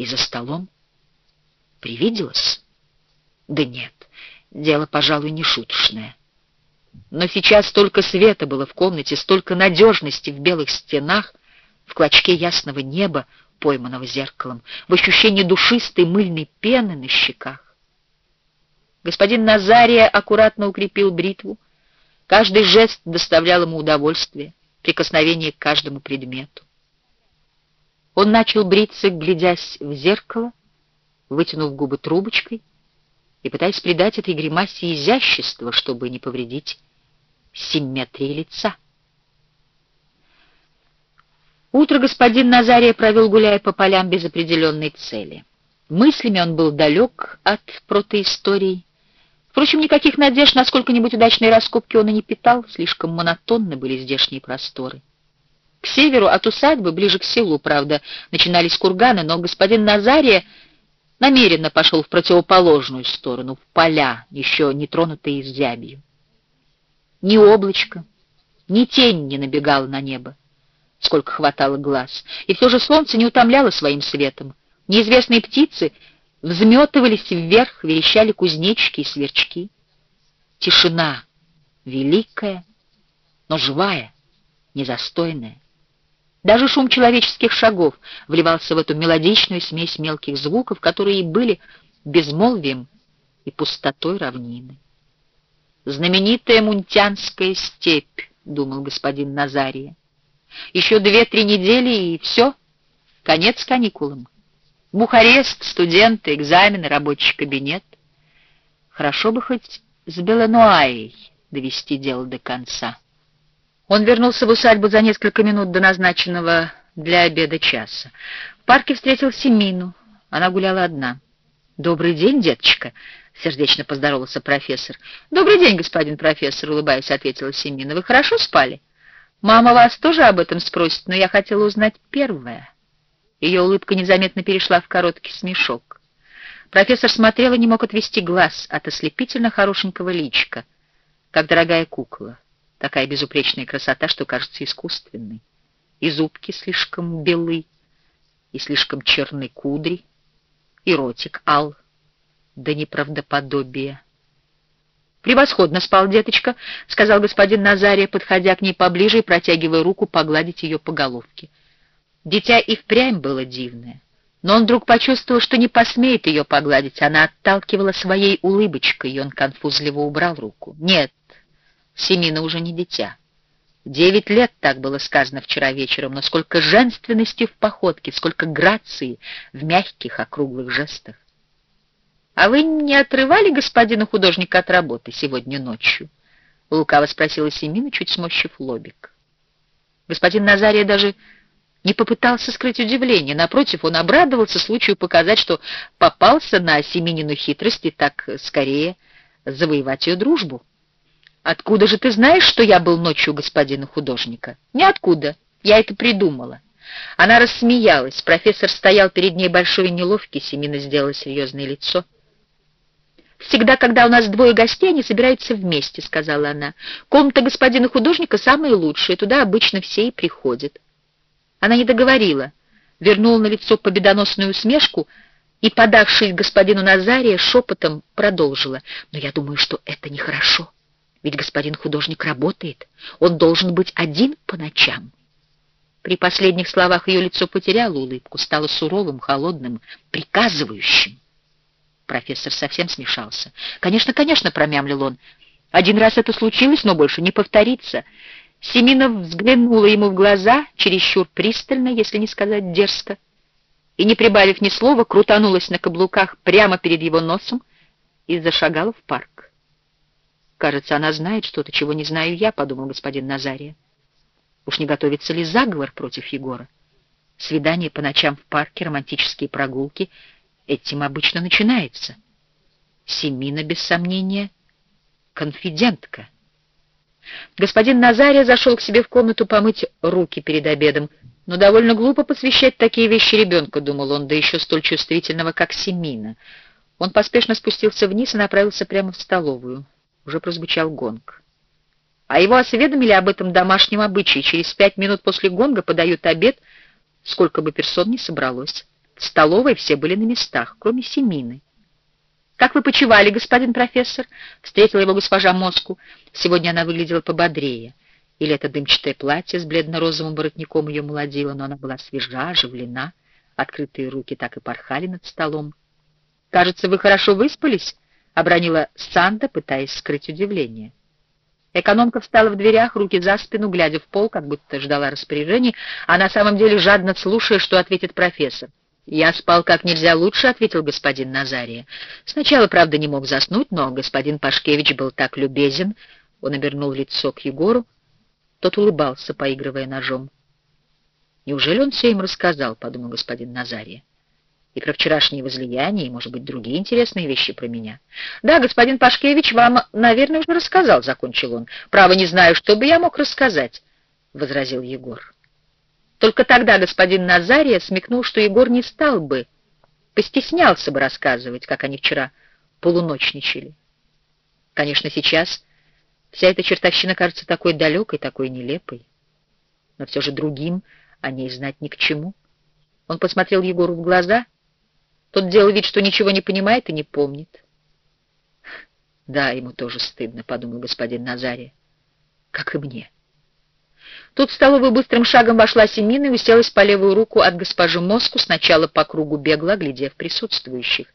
И за столом? Привиделось? Да нет, дело, пожалуй, не шуточное. Но сейчас столько света было в комнате, столько надежности в белых стенах, в клочке ясного неба, пойманного зеркалом, в ощущении душистой мыльной пены на щеках. Господин Назария аккуратно укрепил бритву. Каждый жест доставлял ему удовольствие, прикосновение к каждому предмету. Он начал бриться, глядясь в зеркало, вытянув губы трубочкой и пытаясь придать этой гримасе изящество, чтобы не повредить симметрии лица. Утро господин Назария провел, гуляя по полям без определенной цели. Мыслями он был далек от протоистории. Впрочем, никаких надежд на сколько-нибудь удачные раскопки он и не питал, слишком монотонны были здешние просторы. К северу от усадьбы, ближе к селу, правда, начинались курганы, но господин Назария намеренно пошел в противоположную сторону, в поля, еще не тронутые зябью. Ни облачко, ни тень не набегала на небо, сколько хватало глаз, и все же солнце не утомляло своим светом. Неизвестные птицы взметывались вверх, верещали кузнечики и сверчки. Тишина великая, но живая, незастойная. Даже шум человеческих шагов вливался в эту мелодичную смесь мелких звуков, которые и были безмолвием и пустотой равнины. «Знаменитая Мунтянская степь», — думал господин Назария. «Еще две-три недели, и все, конец каникулам. Бухарест, студенты, экзамены, рабочий кабинет. Хорошо бы хоть с Белануаей довести дело до конца». Он вернулся в усадьбу за несколько минут до назначенного для обеда часа. В парке встретил Семину. Она гуляла одна. «Добрый день, деточка!» — сердечно поздоровался профессор. «Добрый день, господин профессор», — улыбаясь, ответила Семина. «Вы хорошо спали? Мама вас тоже об этом спросит, но я хотела узнать первое». Ее улыбка незаметно перешла в короткий смешок. Профессор смотрел и не мог отвести глаз от ослепительно хорошенького личика, как дорогая кукла. Такая безупречная красота, что кажется искусственной. И зубки слишком белы, и слишком черны кудри, и ротик ал, да неправдоподобие. «Превосходно спал, деточка», — сказал господин Назария, подходя к ней поближе и протягивая руку погладить ее по головке. Дитя и впрямь было дивное, но он вдруг почувствовал, что не посмеет ее погладить. Она отталкивала своей улыбочкой, и он конфузливо убрал руку. «Нет, Семина уже не дитя. Девять лет, так было сказано вчера вечером, но сколько женственности в походке, сколько грации в мягких округлых жестах. — А вы не отрывали господина художника от работы сегодня ночью? — лукаво спросила Семина, чуть сморщив лобик. Господин Назария даже не попытался скрыть удивление. Напротив, он обрадовался случаю показать, что попался на Семенину хитрость и так скорее завоевать ее дружбу. «Откуда же ты знаешь, что я был ночью у господина художника?» «Ниоткуда. Я это придумала». Она рассмеялась. Профессор стоял перед ней большой и неловкий. Семина сделала серьезное лицо. «Всегда, когда у нас двое гостей, они собираются вместе», — сказала она. «Комната господина художника самая лучшая, туда обычно все и приходят». Она не договорила, вернула на лицо победоносную усмешку и, подавшись господину Назария, шепотом продолжила. «Но я думаю, что это нехорошо». Ведь господин художник работает, он должен быть один по ночам. При последних словах ее лицо потеряло улыбку, стало суровым, холодным, приказывающим. Профессор совсем смешался. «Конечно, конечно», — промямлил он. «Один раз это случилось, но больше не повторится». Семина взглянула ему в глаза, чересчур пристально, если не сказать дерзко, и, не прибавив ни слова, крутанулась на каблуках прямо перед его носом и зашагала в парк. «Кажется, она знает что-то, чего не знаю я», — подумал господин Назария. «Уж не готовится ли заговор против Егора? Свидание по ночам в парке, романтические прогулки — этим обычно начинается. Семина, без сомнения, конфидентка». Господин Назария зашел к себе в комнату помыть руки перед обедом. Но довольно глупо посвящать такие вещи ребенка, думал он, да еще столь чувствительного, как Семина. Он поспешно спустился вниз и направился прямо в столовую уже прозвучал гонг. А его осведомили об этом домашнем обычае. Через пять минут после гонга подают обед, сколько бы персон ни собралось. В столовой все были на местах, кроме Семины. «Как вы почивали, господин профессор?» — встретила его госпожа Моску. Сегодня она выглядела пободрее. Или это дымчатое платье с бледно-розовым воротником ее молодило, но она была свежа, оживлена. Открытые руки так и порхали над столом. «Кажется, вы хорошо выспались?» — обронила Санда, пытаясь скрыть удивление. Экономка встала в дверях, руки за спину, глядя в пол, как будто ждала распоряжений, а на самом деле жадно слушая, что ответит профессор. «Я спал как нельзя лучше», — ответил господин Назария. Сначала, правда, не мог заснуть, но господин Пашкевич был так любезен. Он обернул лицо к Егору. Тот улыбался, поигрывая ножом. «Неужели он все им рассказал?» — подумал господин Назария. «И про вчерашнее возлияние, и, может быть, другие интересные вещи про меня». «Да, господин Пашкевич вам, наверное, уже рассказал», — закончил он. «Право не знаю, что бы я мог рассказать», — возразил Егор. Только тогда господин Назария смекнул, что Егор не стал бы, постеснялся бы рассказывать, как они вчера полуночничали. Конечно, сейчас вся эта чертовщина кажется такой далекой, такой нелепой, но все же другим о ней знать ни к чему. Он посмотрел Егору в глаза, тот делал вид, что ничего не понимает и не помнит. Да, ему тоже стыдно, — подумал господин Назария, — как и мне. Тут в столовую быстрым шагом вошла Семина и уселась по левую руку от госпожи Моску, сначала по кругу бегла, глядев присутствующих.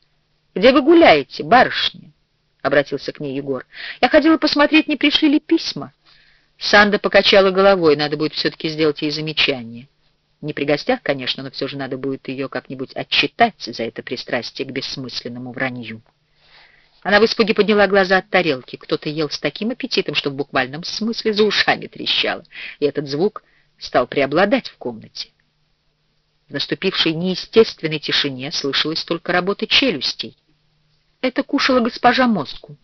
«Где вы гуляете, барышня?» — обратился к ней Егор. «Я ходила посмотреть, не пришли ли письма». Санда покачала головой, надо будет все-таки сделать ей замечание. Не при гостях, конечно, но все же надо будет ее как-нибудь отчитать за это пристрастие к бессмысленному вранью. Она в испуге подняла глаза от тарелки. Кто-то ел с таким аппетитом, что в буквальном смысле за ушами трещало, и этот звук стал преобладать в комнате. В наступившей неестественной тишине слышалась только работа челюстей. Это кушала госпожа Моску.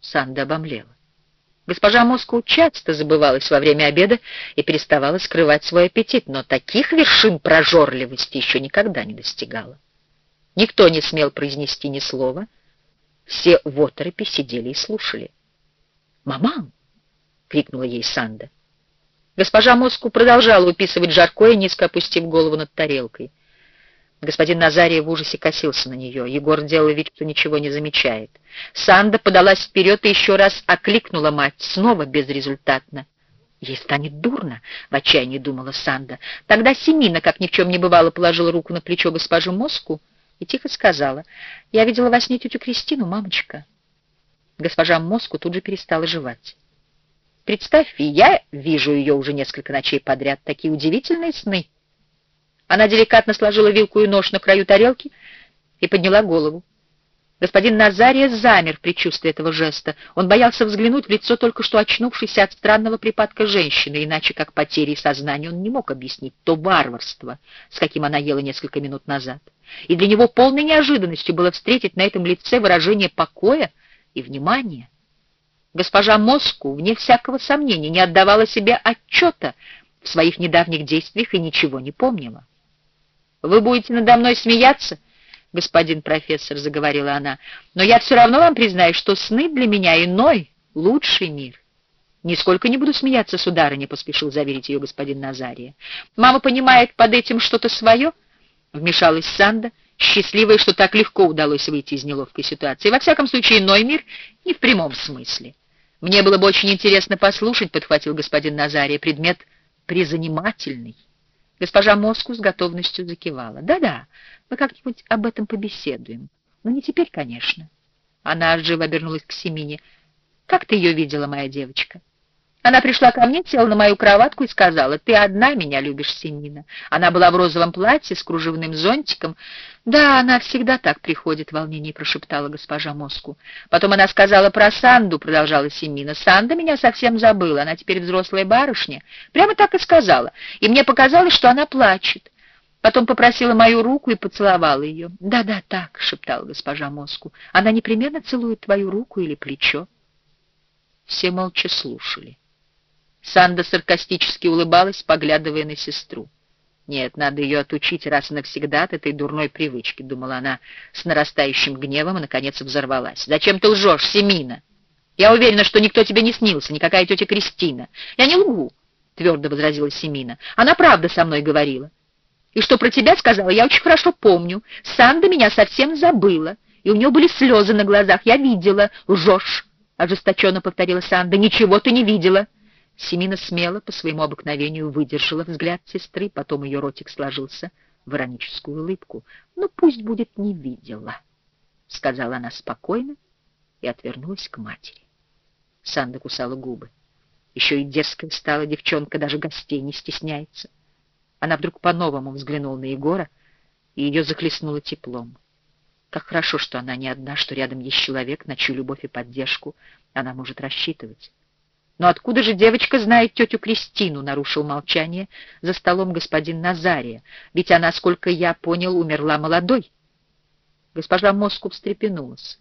Санда обомлела. Госпожа Моску часто забывалась во время обеда и переставала скрывать свой аппетит, но таких вершин прожорливости еще никогда не достигала. Никто не смел произнести ни слова — все в оторопе сидели и слушали. «Маман!» — крикнула ей Санда. Госпожа Моску продолжала уписывать жаркое, низко опустив голову над тарелкой. Господин Назария в ужасе косился на нее. Егор делал вид, что ничего не замечает. Санда подалась вперед и еще раз окликнула мать, снова безрезультатно. «Ей станет дурно», — в отчаянии думала Санда. Тогда Семина, как ни в чем не бывало, положила руку на плечо госпожи Моску и тихо сказала, «Я видела во сне тетю Кристину, мамочка». Госпожа Моску тут же перестала жевать. «Представь, я вижу ее уже несколько ночей подряд. Такие удивительные сны». Она деликатно сложила вилку и нож на краю тарелки и подняла голову. Господин Назария замер в предчувствии этого жеста. Он боялся взглянуть в лицо только что очнувшейся от странного припадка женщины, иначе как потери сознания он не мог объяснить то варварство, с каким она ела несколько минут назад. И для него полной неожиданностью было встретить на этом лице выражение покоя и внимания. Госпожа Моску, вне всякого сомнения, не отдавала себе отчета в своих недавних действиях и ничего не помнила. «Вы будете надо мной смеяться?» господин профессор, — заговорила она, — но я все равно вам признаю, что сны для меня иной, лучший мир. Нисколько не буду смеяться, сударыня, — поспешил заверить ее господин Назария. Мама понимает под этим что-то свое, — вмешалась Санда, счастливая, что так легко удалось выйти из неловкой ситуации. Во всяком случае, иной мир не в прямом смысле. Мне было бы очень интересно послушать, — подхватил господин Назария, — предмет призанимательный. Госпожа Моску с готовностью закивала. «Да-да, мы как-нибудь об этом побеседуем. Но не теперь, конечно». Она живо обернулась к Семине. «Как ты ее видела, моя девочка?» Она пришла ко мне, села на мою кроватку и сказала, «Ты одна меня любишь, Семина». Она была в розовом платье с кружевным зонтиком. «Да, она всегда так приходит», — в волнении прошептала госпожа Моску. Потом она сказала про Санду, — продолжала Семина. «Санда меня совсем забыла, она теперь взрослая барышня». Прямо так и сказала. И мне показалось, что она плачет. Потом попросила мою руку и поцеловала ее. «Да-да, так», — шептала госпожа Моску. «Она непременно целует твою руку или плечо». Все молча слушали. Санда саркастически улыбалась, поглядывая на сестру. «Нет, надо ее отучить раз и навсегда от этой дурной привычки», — думала она с нарастающим гневом и, наконец, взорвалась. «Зачем ты лжешь, Семина? Я уверена, что никто тебе не снился, никакая тетя Кристина. Я не лгу», — твердо возразила Семина. «Она правда со мной говорила. И что про тебя сказала, я очень хорошо помню. Санда меня совсем забыла, и у нее были слезы на глазах. Я видела. Лжешь, — ожесточенно повторила Санда. Ничего ты не видела. Семина смело, по своему обыкновению, выдержала взгляд сестры, потом ее ротик сложился в ироническую улыбку. «Ну, пусть будет не видела», — сказала она спокойно и отвернулась к матери. Санда кусала губы. Еще и дерзкая стала девчонка, даже гостей не стесняется. Она вдруг по-новому взглянула на Егора, и ее захлестнуло теплом. Как хорошо, что она не одна, что рядом есть человек, на чью любовь и поддержку она может рассчитывать. «Но откуда же девочка знает тетю Кристину?» — нарушил молчание за столом господин Назария. «Ведь она, сколько я понял, умерла молодой». Госпожа Моску встрепенулась.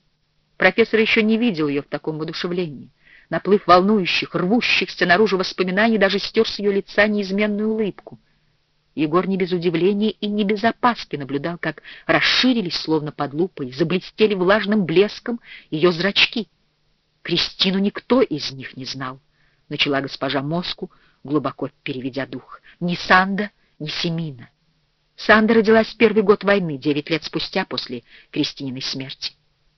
Профессор еще не видел ее в таком воодушевлении. Наплыв волнующих, рвущихся наружу воспоминаний даже стер с ее лица неизменную улыбку. Егор не без удивления и не без опаски наблюдал, как расширились, словно под лупой, заблестели влажным блеском ее зрачки. Кристину никто из них не знал. — начала госпожа Моску, глубоко переведя дух. «Ни Санда, ни Семина. Санда родилась в первый год войны, девять лет спустя после Кристининой смерти.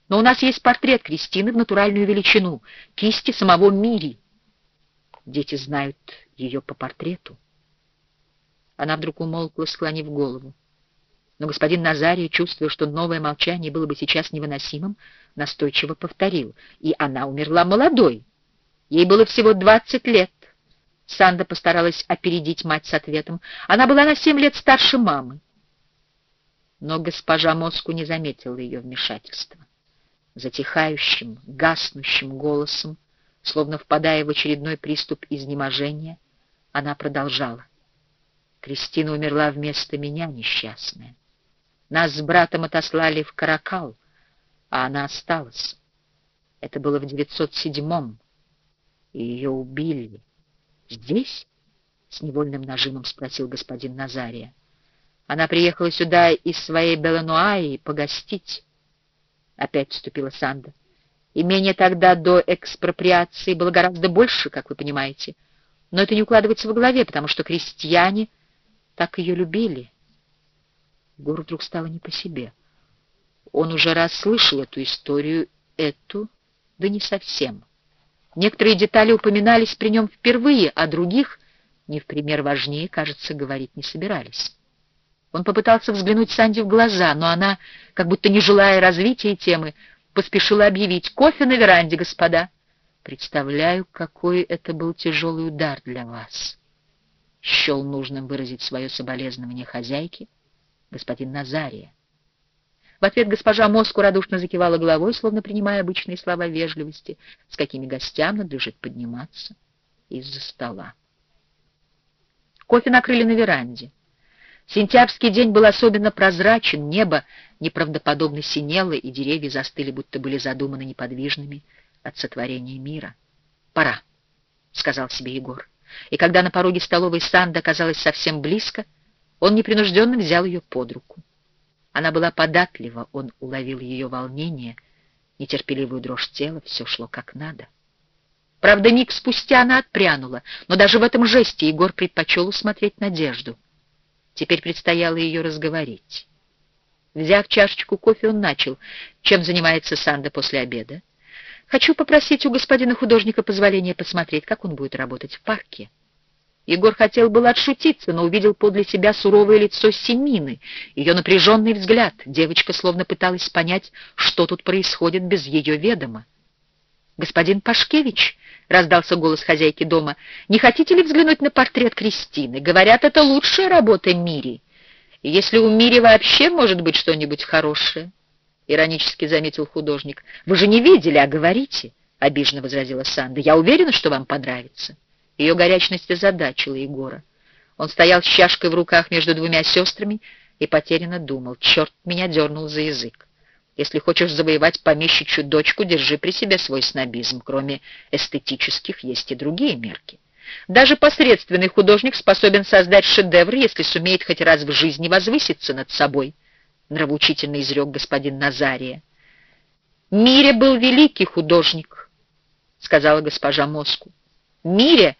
Но у нас есть портрет Кристины в натуральную величину, кисти самого Мири. Дети знают ее по портрету». Она вдруг умолкла, склонив голову. Но господин Назарий, чувствуя, что новое молчание было бы сейчас невыносимым, настойчиво повторил. И она умерла молодой, Ей было всего двадцать лет. Санда постаралась опередить мать с ответом. Она была на семь лет старше мамы. Но госпожа Моску не заметила ее вмешательства. Затихающим, гаснущим голосом, словно впадая в очередной приступ изнеможения, она продолжала. Кристина умерла вместо меня, несчастная. Нас с братом отослали в Каракал, а она осталась. Это было в девятьсот седьмом и ее убили. Здесь? С невольным нажимом спросил господин Назария. Она приехала сюда из своей Белануаи погостить. Опять вступила Санда. Имение тогда до экспроприации было гораздо больше, как вы понимаете. Но это не укладывается в голове, потому что крестьяне так ее любили. Гор вдруг стало не по себе. Он уже раз слышал эту историю, эту, да не совсем. Некоторые детали упоминались при нем впервые, а других, не в пример важнее, кажется, говорить не собирались. Он попытался взглянуть Санди в глаза, но она, как будто не желая развития темы, поспешила объявить «Кофе на веранде, господа!» «Представляю, какой это был тяжелый удар для вас!» Счел нужным выразить свое соболезнование хозяйке, господин Назария. В ответ госпожа Моску радушно закивала головой, словно принимая обычные слова вежливости, с какими гостям надлежит подниматься из-за стола. Кофе накрыли на веранде. Сентябрьский день был особенно прозрачен, небо неправдоподобно синело, и деревья застыли, будто были задуманы неподвижными от сотворения мира. «Пора», — сказал себе Егор. И когда на пороге столовой Санда оказалась совсем близко, он непринужденно взял ее под руку. Она была податлива, он уловил ее волнение, нетерпеливую дрожь тела, все шло как надо. Правда, миг спустя она отпрянула, но даже в этом жесте Егор предпочел усмотреть надежду. Теперь предстояло ее разговорить. Взяв чашечку кофе, он начал. Чем занимается Санда после обеда? Хочу попросить у господина художника позволения посмотреть, как он будет работать в парке. Егор хотел было отшутиться, но увидел подле себя суровое лицо Семины, ее напряженный взгляд. Девочка словно пыталась понять, что тут происходит без ее ведома. «Господин Пашкевич», — раздался голос хозяйки дома, — «не хотите ли взглянуть на портрет Кристины? Говорят, это лучшая работа Мири. Если у Мири вообще может быть что-нибудь хорошее?» — иронически заметил художник. «Вы же не видели, а говорите», — обиженно возразила Санда. «Я уверена, что вам понравится». Ее горячность озадачила Егора. Он стоял с чашкой в руках между двумя сестрами и потерянно думал. Черт меня дернул за язык. Если хочешь завоевать помещичью дочку, держи при себе свой снобизм. Кроме эстетических есть и другие мерки. Даже посредственный художник способен создать шедевр, если сумеет хоть раз в жизни возвыситься над собой, — нравоучительно изрек господин Назария. «Мире был великий художник», — сказала госпожа Моску. «Мире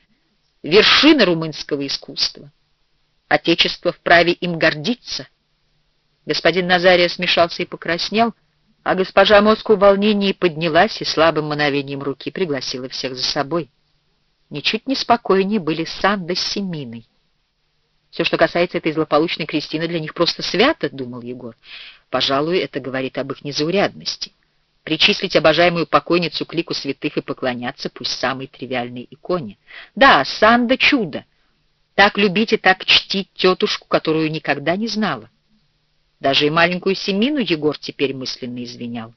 вершина румынского искусства. Отечество вправе им гордиться. Господин Назария смешался и покраснел, а госпожа Моску в волнении поднялась и слабым мановением руки пригласила всех за собой. Ничуть не спокойнее были Санда с Семиной. Все, что касается этой злополучной Кристины, для них просто свято, — думал Егор. Пожалуй, это говорит об их незаурядности. Причислить обожаемую покойницу к лику святых и поклоняться пусть самой тривиальной иконе. Да, Санда — чудо. Так любить и так чтить тетушку, которую никогда не знала. Даже и маленькую Семину Егор теперь мысленно извинял.